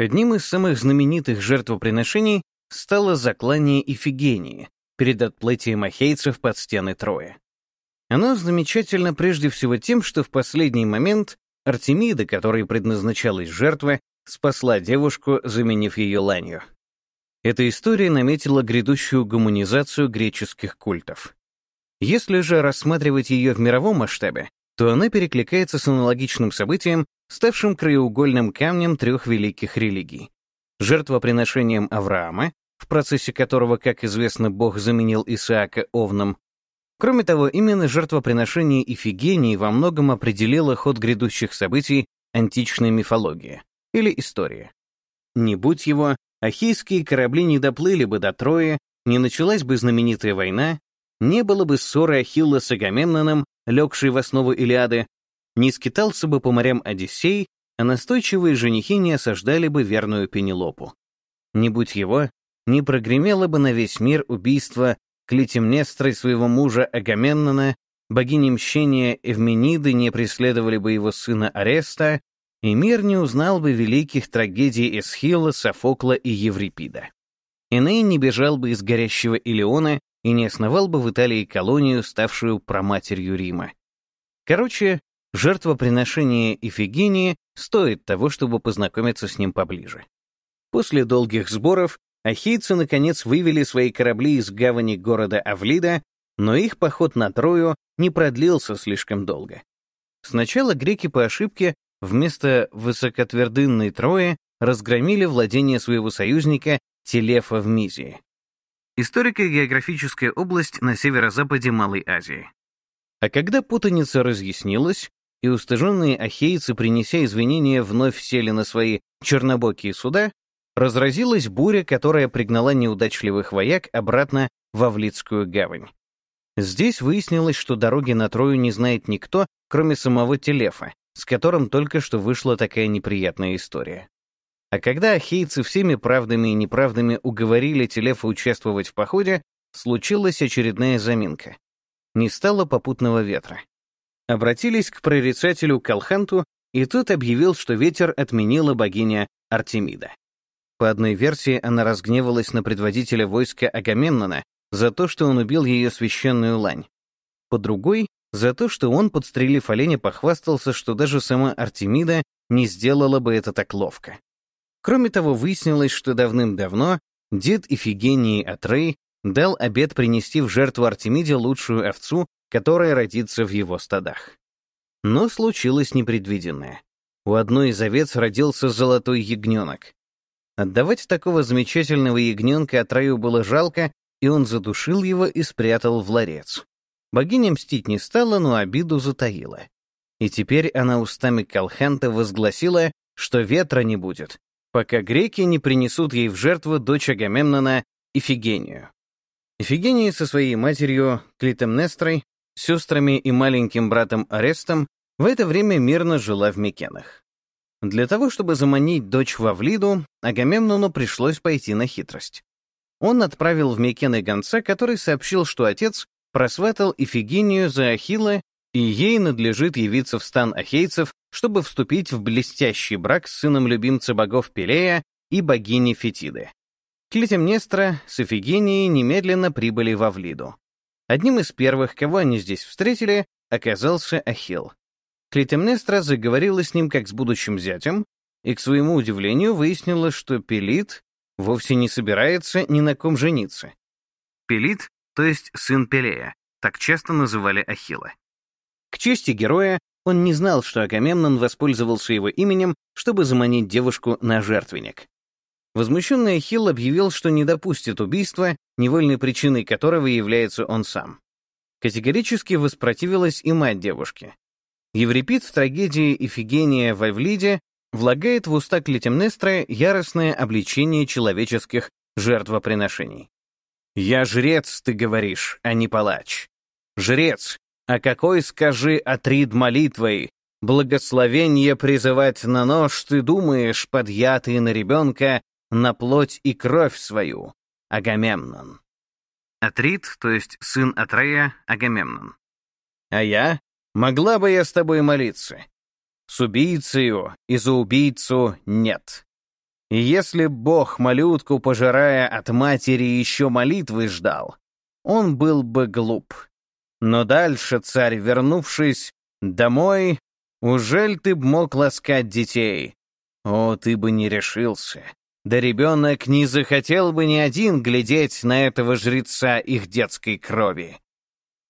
Одним из самых знаменитых жертвоприношений стало заклание Ифигении перед отплытием ахейцев под стены Трои. Оно замечательно прежде всего тем, что в последний момент Артемида, которой предназначалась жертва, спасла девушку, заменив ее ланью. Эта история наметила грядущую гуманизацию греческих культов. Если же рассматривать ее в мировом масштабе, то она перекликается с аналогичным событием, ставшим краеугольным камнем трех великих религий. Жертвоприношением Авраама, в процессе которого, как известно, Бог заменил Исаака овном. Кроме того, именно жертвоприношение Ифигении во многом определило ход грядущих событий античной мифологии или истории. Не будь его, ахейские корабли не доплыли бы до Трои, не началась бы знаменитая война, не было бы ссоры Ахилла с Агамемноном, легшей в основу Илиады, не скитался бы по морям Одиссей, а настойчивые женихи не осаждали бы верную Пенелопу. Не будь его, не прогремело бы на весь мир убийство Клитемнестрой своего мужа Агамемнона, богини мщения Эвмениды не преследовали бы его сына Ареста, и мир не узнал бы великих трагедий Эсхила, Софокла и Еврипида. Эней не бежал бы из горящего Илеона и не основал бы в Италии колонию, ставшую проматерью Рима. Короче, жертвоприношение Ифигении стоит того, чтобы познакомиться с ним поближе. После долгих сборов ахейцы, наконец, вывели свои корабли из гавани города Авлида, но их поход на Трою не продлился слишком долго. Сначала греки по ошибке вместо высокотвердынной Трои разгромили владение своего союзника Телефа в Мизии. Историко-географическая область на северо-западе Малой Азии. А когда путаница разъяснилась, и устыженные ахейцы, принеся извинения, вновь сели на свои чернобокие суда, разразилась буря, которая пригнала неудачливых вояк обратно в Авлицкую гавань. Здесь выяснилось, что дороги на Трою не знает никто, кроме самого Телефа, с которым только что вышла такая неприятная история. А когда ахейцы всеми правдами и неправдами уговорили Телефа участвовать в походе, случилась очередная заминка. Не стало попутного ветра. Обратились к прорицателю Калханту, и тот объявил, что ветер отменила богиня Артемида. По одной версии, она разгневалась на предводителя войска Агамемнона за то, что он убил ее священную лань. По другой — за то, что он, подстрелив оленя, похвастался, что даже сама Артемида не сделала бы это так ловко. Кроме того, выяснилось, что давным-давно дед Ифигении Атрей дал обет принести в жертву Артемиде лучшую овцу, которая родится в его стадах. Но случилось непредвиденное. У одной из овец родился золотой ягненок. Отдавать такого замечательного ягненка Атраю было жалко, и он задушил его и спрятал в ларец. Богиня мстить не стала, но обиду затаила. И теперь она устами Калханта возгласила, что ветра не будет, пока греки не принесут ей в жертву дочь Агамемнона Ифигению. Ифигения со своей матерью Клитемнестрой, сестрами и маленьким братом Арестом в это время мирно жила в Микенах. Для того, чтобы заманить дочь в Авлиду, Агамемнону пришлось пойти на хитрость. Он отправил в Микены гонца, который сообщил, что отец просватал Ифигению за Ахилла, и ей надлежит явиться в стан ахейцев чтобы вступить в блестящий брак с сыном любимца богов Пелея и богини Фетиды. Клитемнестра с Эфигенией немедленно прибыли в Авлиду. Одним из первых, кого они здесь встретили, оказался Ахилл. Клитемнестра заговорила с ним как с будущим зятем, и, к своему удивлению, выяснила, что Пелит вовсе не собирается ни на ком жениться. Пелит, то есть сын Пелея, так часто называли Ахилла. К чести героя, он не знал, что Агамемнон воспользовался его именем, чтобы заманить девушку на жертвенник. Возмущенный Ахилл объявил, что не допустит убийства, невольной причиной которого является он сам. Категорически воспротивилась и мать девушки. Еврипид в трагедии «Ифигения в Эвлиде» влагает в уста Клетимнестра яростное обличение человеческих жертвоприношений. «Я жрец, ты говоришь, а не палач. Жрец, а какой, скажи, отрид молитвой, благословение призывать на нож ты думаешь, подъятый на ребенка, на плоть и кровь свою, Агамемнон. Атрид, то есть сын Атрея, Агамемнон. А я? Могла бы я с тобой молиться? С убийцею и за убийцу нет. И если бог малютку, пожирая от матери, еще молитвы ждал, он был бы глуп. Но дальше царь, вернувшись домой, ужель ты б мог ласкать детей? О, ты бы не решился. Да ребенок не захотел бы ни один глядеть на этого жреца их детской крови.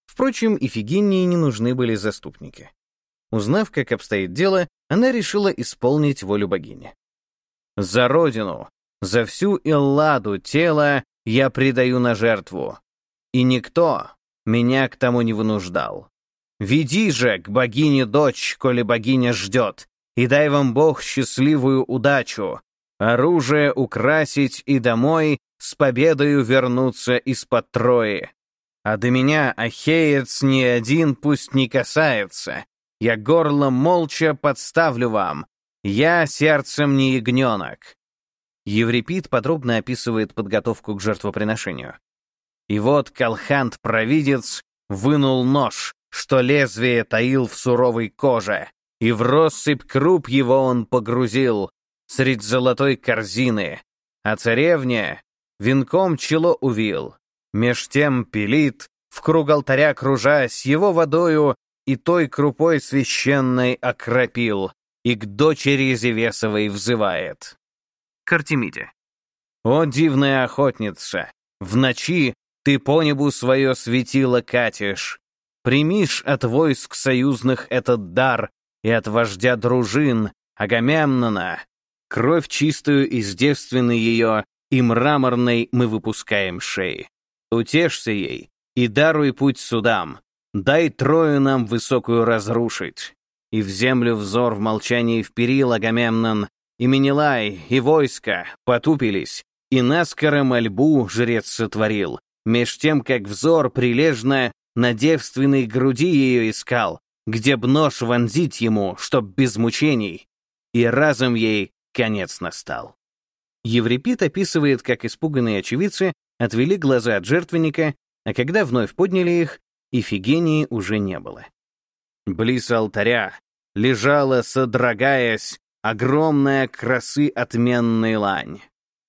Впрочем, Ифигении не нужны были заступники. Узнав, как обстоит дело, она решила исполнить волю богини. «За родину, за всю Илладу тело я предаю на жертву, и никто меня к тому не вынуждал. Веди же к богине дочь, коли богиня ждет, и дай вам Бог счастливую удачу, оружие украсить и домой с победою вернуться из-под Трои. А до меня, ахеец, ни один пусть не касается. Я горло молча подставлю вам. Я сердцем не ягненок». Еврипид подробно описывает подготовку к жертвоприношению. И вот Калхант-провидец вынул нож, что лезвие таил в суровой коже, и в россыпь круп его он погрузил, средь золотой корзины, а царевне венком чело увил. Меж тем пилит, в круг алтаря кружась, его водою и той крупой священной окропил, и к дочери Зевесовой взывает. К Артемиде. «О, дивная охотница! В ночи ты по небу свое светило катишь. Примишь от войск союзных этот дар и от вождя дружин, Агамемнона, Кровь чистую из девственной ее и мраморной мы выпускаем шеи. Утешься ей и даруй путь судам. Дай трою нам высокую разрушить. И в землю взор в молчании вперил Агамемнон, и Менелай, и войско потупились, и наскоро мольбу жрец сотворил, меж тем, как взор прилежно на девственной груди ее искал, где б нож вонзить ему, чтоб без мучений, и разом ей Конец настал. Еврипид описывает, как испуганные очевидцы отвели глаза от жертвенника, а когда вновь подняли их, Ифигении уже не было. Близ алтаря лежала, содрогаясь, огромная красы отменной лань,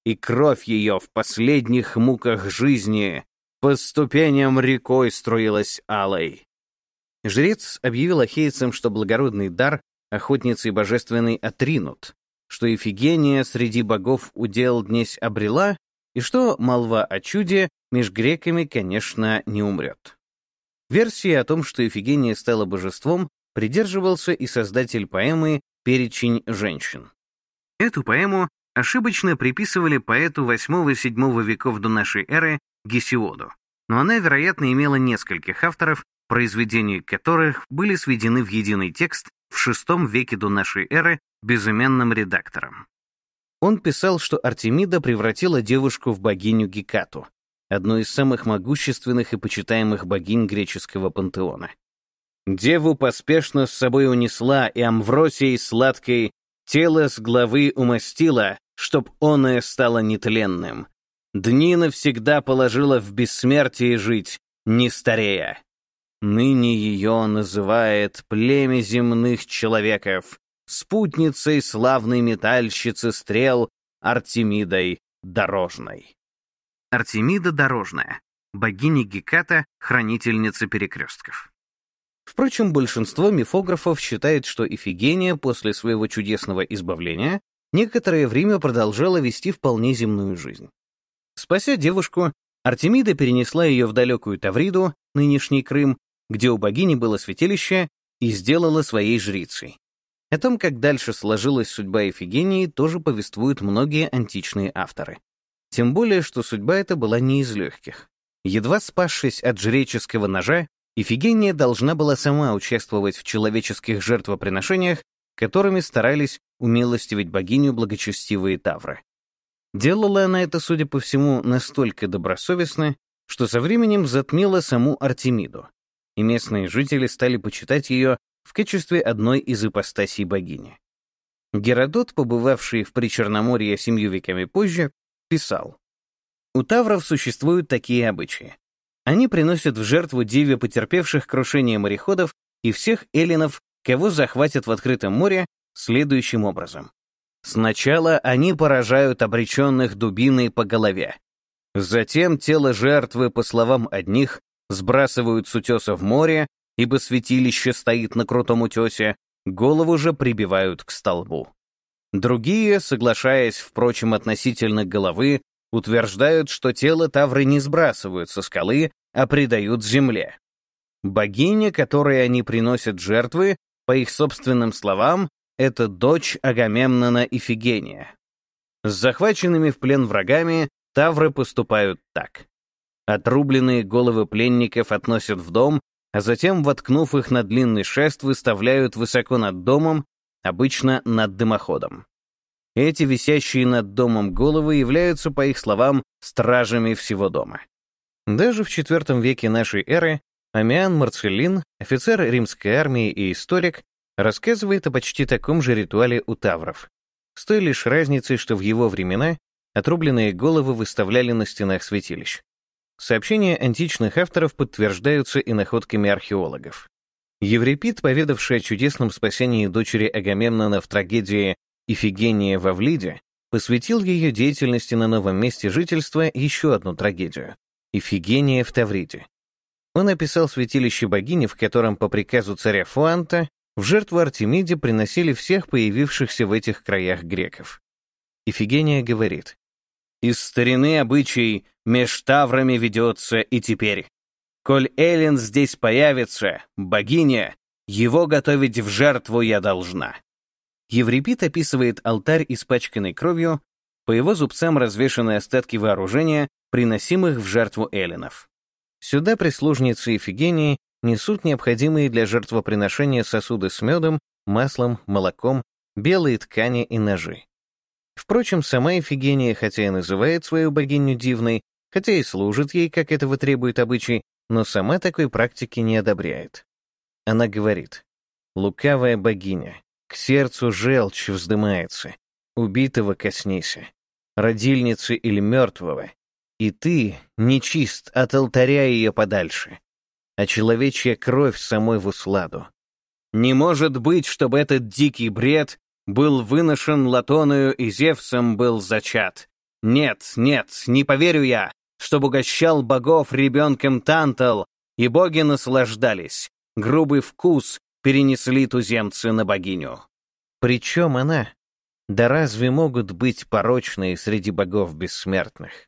и кровь ее в последних муках жизни по ступеням рекой струилась алой. Жрец объявил ахейцам, что благородный дар охотницы божественной отринут, что Ифигения среди богов удел днесь обрела, и что молва о чуде меж греками, конечно, не умрет. Версии о том, что Ифигения стала божеством, придерживался и создатель поэмы «Перечень женщин». Эту поэму ошибочно приписывали поэту 8-7 веков до нашей эры Гесиоду, но она, вероятно, имела нескольких авторов, произведения которых были сведены в единый текст в VI веке до нашей эры безыменным редактором. Он писал, что Артемида превратила девушку в богиню Гекату, одну из самых могущественных и почитаемых богинь греческого пантеона. Деву поспешно с собой унесла и Амвросией сладкой тело с главы умастила, чтоб оное стало нетленным. Дни навсегда положила в бессмертие жить, не старея. Ныне ее называет племя земных человеков, спутницей славной метальщицы стрел Артемидой Дорожной. Артемида Дорожная, богиня Геката, хранительница перекрестков. Впрочем, большинство мифографов считает, что Ифигения после своего чудесного избавления некоторое время продолжала вести вполне земную жизнь. Спася девушку, Артемида перенесла ее в далекую Тавриду, нынешний Крым, где у богини было святилище, и сделала своей жрицей. О том, как дальше сложилась судьба Эфигении, тоже повествуют многие античные авторы. Тем более, что судьба эта была не из легких. Едва спасшись от жреческого ножа, Ифигения должна была сама участвовать в человеческих жертвоприношениях, которыми старались умилостивить богиню благочестивые тавры. Делала она это, судя по всему, настолько добросовестно, что со временем затмила саму Артемиду, и местные жители стали почитать ее в качестве одной из ипостасей богини. Геродот, побывавший в Причерноморье семью веками позже, писал, «У тавров существуют такие обычаи. Они приносят в жертву диве потерпевших крушение мореходов и всех эллинов, кого захватят в открытом море, следующим образом. Сначала они поражают обреченных дубиной по голове. Затем тело жертвы, по словам одних, сбрасывают с утеса в море, ибо святилище стоит на крутом утесе, голову же прибивают к столбу. Другие, соглашаясь, впрочем, относительно головы, утверждают, что тело Тавры не сбрасывают со скалы, а предают земле. Богиня, которой они приносят жертвы, по их собственным словам, это дочь Агамемнона Ифигения. С захваченными в плен врагами Тавры поступают так. Отрубленные головы пленников относят в дом, а затем, воткнув их на длинный шест, выставляют высоко над домом, обычно над дымоходом. Эти висящие над домом головы являются, по их словам, стражами всего дома. Даже в IV веке нашей эры Амиан Марцелин, офицер римской армии и историк, рассказывает о почти таком же ритуале у тавров, с той лишь разницей, что в его времена отрубленные головы выставляли на стенах святилищ. Сообщения античных авторов подтверждаются и находками археологов. Еврипид, поведавший о чудесном спасении дочери Агамемнона в трагедии «Ифигения в Авлиде», посвятил ее деятельности на новом месте жительства еще одну трагедию — «Ифигения в Тавриде». Он описал святилище богини, в котором по приказу царя Фуанта в жертву Артемиде приносили всех появившихся в этих краях греков. Ифигения говорит, «Из старины обычай меж таврами ведется и теперь. Коль Эллин здесь появится, богиня, его готовить в жертву я должна». Еврипид описывает алтарь, испачканный кровью, по его зубцам развешаны остатки вооружения, приносимых в жертву эллинов. Сюда прислужницы Ифигении несут необходимые для жертвоприношения сосуды с медом, маслом, молоком, белые ткани и ножи. Впрочем, сама Ифигения, хотя и называет свою богиню дивной, хотя и служит ей, как этого требует обычай, но сама такой практики не одобряет. Она говорит, «Лукавая богиня, к сердцу желчь вздымается, убитого коснися, родильницы или мертвого, и ты нечист от алтаря ее подальше, а человечья кровь самой в усладу. Не может быть, чтобы этот дикий бред был выношен Латоною и Зевсом был зачат. Нет, нет, не поверю я, чтобы угощал богов ребенком Тантал, и боги наслаждались. Грубый вкус перенесли туземцы на богиню. Причем она? Да разве могут быть порочные среди богов бессмертных?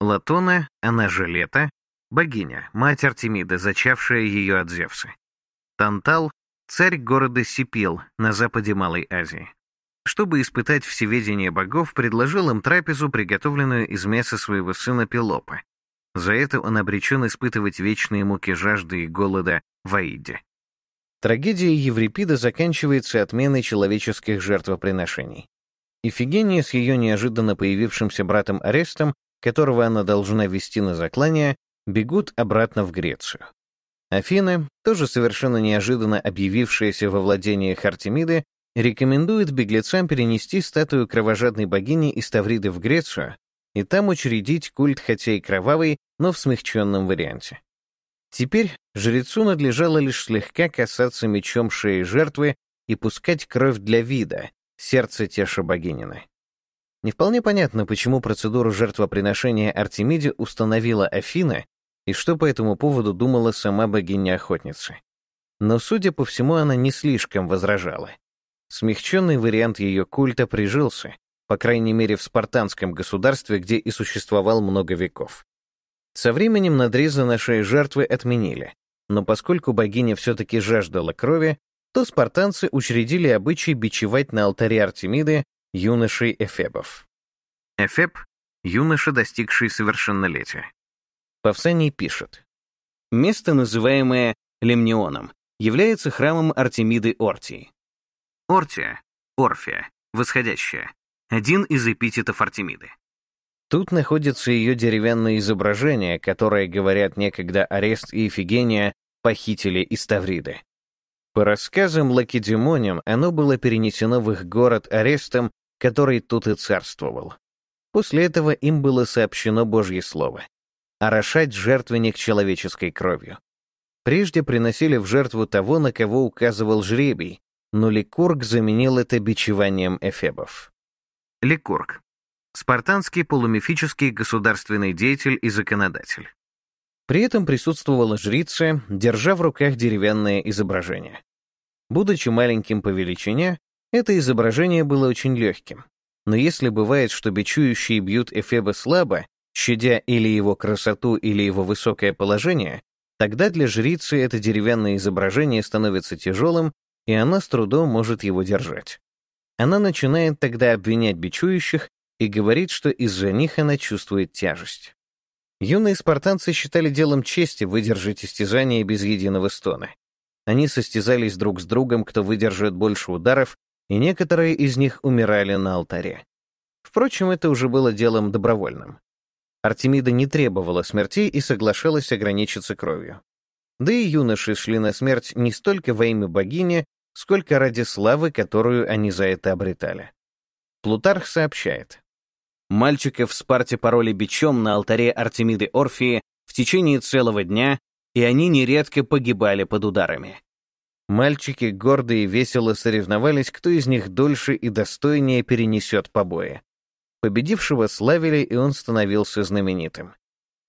Латона, она же Лето, богиня, мать Артемида, зачавшая ее от Зевса. Тантал — царь города Сипил на западе Малой Азии. Чтобы испытать всеведение богов, предложил им трапезу, приготовленную из мяса своего сына Пелопа. За это он обречен испытывать вечные муки жажды и голода в Аиде. Трагедия Еврипида заканчивается отменой человеческих жертвоприношений. Ифигения с ее неожиданно появившимся братом Арестом которого она должна вести на заклание, бегут обратно в Грецию. Афина, тоже совершенно неожиданно объявившаяся во владениях Артемиды, рекомендует беглецам перенести статую кровожадной богини из Тавриды в Грецию и там учредить культ хотя и кровавый, но в смягченном варианте. Теперь жрецу надлежало лишь слегка касаться мечом шеи жертвы и пускать кровь для вида, сердце теша богинины. Не вполне понятно, почему процедуру жертвоприношения Артемиде установила Афина и что по этому поводу думала сама богиня-охотница. Но, судя по всему, она не слишком возражала. Смягченный вариант ее культа прижился, по крайней мере в спартанском государстве, где и существовал много веков. Со временем надрезы на шее жертвы отменили, но поскольку богиня все-таки жаждала крови, то спартанцы учредили обычай бичевать на алтаре Артемиды юношей Эфебов. Эфеб — юноша, достигший совершеннолетия. Павсаний пишет. Место, называемое Лемнионом, является храмом Артемиды Ортии. Ортия, Орфия, восходящая, один из эпитетов Артемиды. Тут находится ее деревянное изображение, которое, говорят некогда, Арест и Ифигения похитили из Тавриды. По рассказам Лакедемоням, оно было перенесено в их город Арестом который тут и царствовал. После этого им было сообщено Божье Слово — орошать жертвенник человеческой кровью. Прежде приносили в жертву того, на кого указывал жребий, но Ликург заменил это бичеванием эфебов. Ликург. Спартанский полумифический государственный деятель и законодатель. При этом присутствовала жрица, держа в руках деревянное изображение. Будучи маленьким по величине, это изображение было очень легким. Но если бывает, что бичующие бьют Эфеба слабо, щадя или его красоту, или его высокое положение, тогда для жрицы это деревянное изображение становится тяжелым, и она с трудом может его держать. Она начинает тогда обвинять бичующих и говорит, что из-за них она чувствует тяжесть. Юные спартанцы считали делом чести выдержать истязание без единого стона. Они состязались друг с другом, кто выдержит больше ударов, и некоторые из них умирали на алтаре. Впрочем, это уже было делом добровольным. Артемида не требовала смертей и соглашалась ограничиться кровью. Да и юноши шли на смерть не столько во имя богини, сколько ради славы, которую они за это обретали. Плутарх сообщает. Мальчиков в Спарте пороли бичом на алтаре Артемиды Орфии в течение целого дня, и они нередко погибали под ударами. Мальчики гордо и весело соревновались, кто из них дольше и достойнее перенесет побои. Победившего славили, и он становился знаменитым.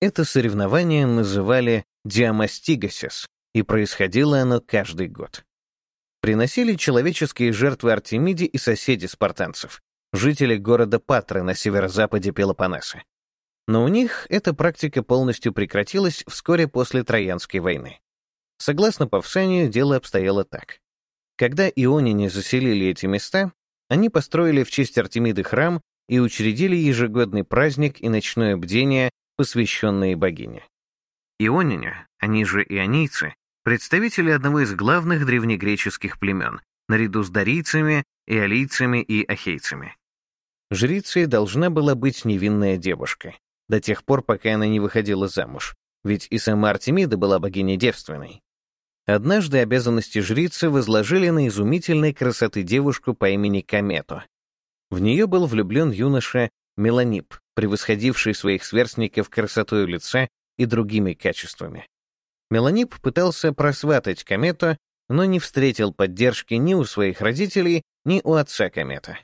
Это соревнование называли «диамастигасис», и происходило оно каждый год. Приносили человеческие жертвы Артемиде и соседи спартанцев, жители города Патры на северо-западе Пелопоннеса. Но у них эта практика полностью прекратилась вскоре после Троянской войны. Согласно Павсанию, дело обстояло так. Когда ионяне заселили эти места, они построили в честь Артемиды храм и учредили ежегодный праздник и ночное бдение, посвященные богине. Ионяне, они же ионийцы, представители одного из главных древнегреческих племен, наряду с дарийцами, иолийцами и ахейцами. Жрицей должна была быть невинная девушка, до тех пор, пока она не выходила замуж, ведь и сама Артемида была богиней девственной. Однажды обязанности жрицы возложили на изумительной красоты девушку по имени Камето. В нее был влюблен юноша Меланип, превосходивший своих сверстников красотой лица и другими качествами. Меланип пытался просватать Комету, но не встретил поддержки ни у своих родителей, ни у отца Комета.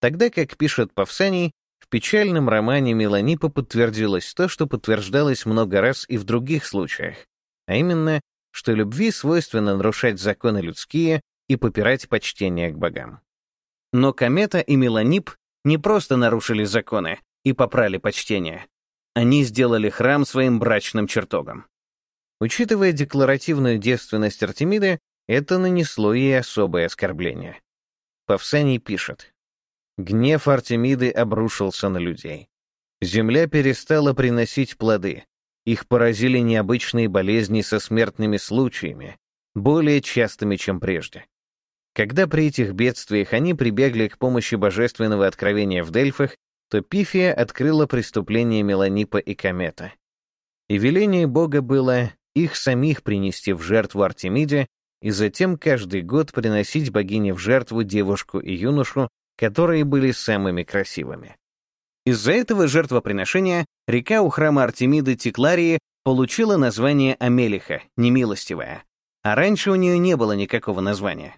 Тогда, как пишет Павсаний, в печальном романе Меланипа подтвердилось то, что подтверждалось много раз и в других случаях, а именно, что любви свойственно нарушать законы людские и попирать почтение к богам. Но Комета и Меланип не просто нарушили законы и попрали почтение. Они сделали храм своим брачным чертогом. Учитывая декларативную девственность Артемиды, это нанесло ей особое оскорбление. Павсаний пишет, Гнев Артемиды обрушился на людей. Земля перестала приносить плоды. Их поразили необычные болезни со смертными случаями, более частыми, чем прежде. Когда при этих бедствиях они прибегли к помощи божественного откровения в Дельфах, то Пифия открыла преступление Меланипа и Комета. И веление Бога было их самих принести в жертву Артемиде и затем каждый год приносить богине в жертву девушку и юношу, которые были самыми красивыми. Из-за этого жертвоприношения река у храма Артемиды Текларии получила название Амелиха, немилостивая, а раньше у нее не было никакого названия.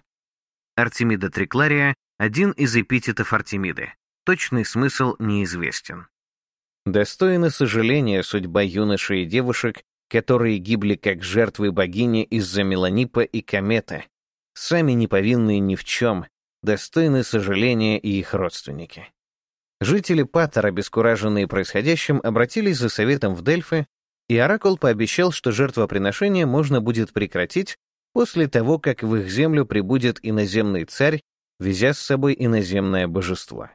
Артемида Триклария — один из эпитетов Артемиды. Точный смысл неизвестен. Достойна сожаления судьба юношей и девушек, которые гибли как жертвы богини из-за Меланипа и Комета, сами не повинные ни в чем, достойны сожаления и их родственники. Жители Паттер, обескураженные происходящим, обратились за советом в Дельфы, и Оракул пообещал, что жертвоприношение можно будет прекратить после того, как в их землю прибудет иноземный царь, везя с собой иноземное божество.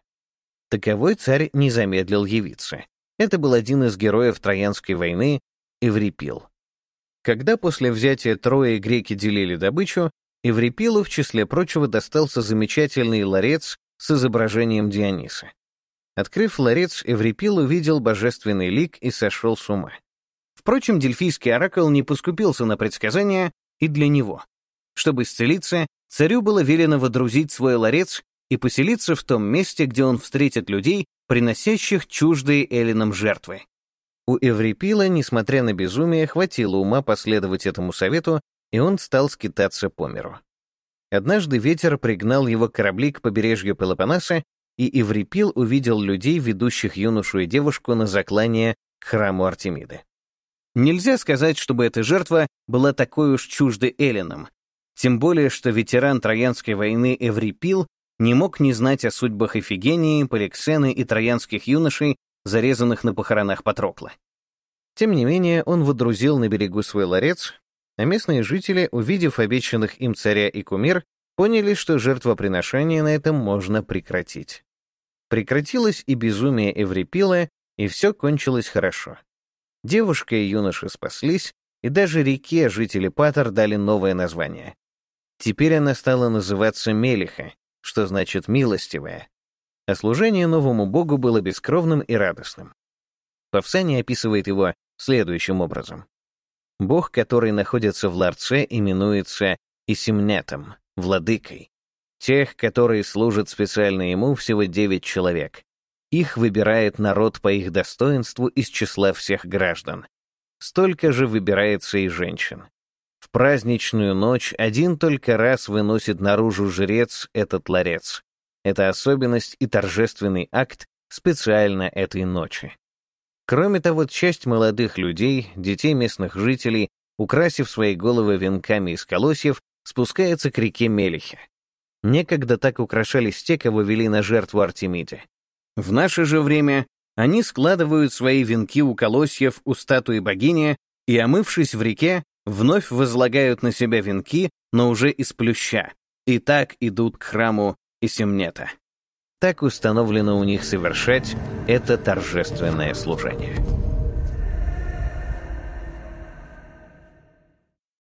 Таковой царь не замедлил явиться. Это был один из героев Троянской войны, Эврипил. Когда после взятия Трои греки делили добычу, Эврипилу, в числе прочего, достался замечательный ларец с изображением Диониса. Открыв ларец, Эврипил увидел божественный лик и сошел с ума. Впрочем, дельфийский оракул не поскупился на предсказания и для него. Чтобы исцелиться, царю было велено водрузить свой ларец и поселиться в том месте, где он встретит людей, приносящих чуждые эллинам жертвы. У Эврипила, несмотря на безумие, хватило ума последовать этому совету и он стал скитаться по миру. Однажды ветер пригнал его корабли к побережью Пелопоннеса, и Иврипил увидел людей, ведущих юношу и девушку на заклание к храму Артемиды. Нельзя сказать, чтобы эта жертва была такой уж чуждой эллинам, тем более, что ветеран Троянской войны Эврипил не мог не знать о судьбах Эфигении, Поликсены и троянских юношей, зарезанных на похоронах Патрокла. Тем не менее, он водрузил на берегу свой ларец, а местные жители, увидев обещанных им царя и кумир, поняли, что жертвоприношение на этом можно прекратить. Прекратилось и безумие Эврипила, и все кончилось хорошо. Девушка и юноша спаслись, и даже реке жители Патер дали новое название. Теперь она стала называться Мелиха, что значит «милостивая». А служение новому богу было бескровным и радостным. Павсани описывает его следующим образом. Бог, который находится в ларце, именуется Исимнетом, владыкой. Тех, которые служат специально ему, всего девять человек. Их выбирает народ по их достоинству из числа всех граждан. Столько же выбирается и женщин. В праздничную ночь один только раз выносит наружу жрец этот ларец. Это особенность и торжественный акт специально этой ночи. Кроме того, часть молодых людей, детей местных жителей, украсив свои головы венками из колосьев, спускается к реке Мелихе. Некогда так украшались те, кого вели на жертву Артемиде. В наше же время они складывают свои венки у колосьев у статуи богини и, омывшись в реке, вновь возлагают на себя венки, но уже из плюща, и так идут к храму Исемнета. Так установлено у них совершать это торжественное служение.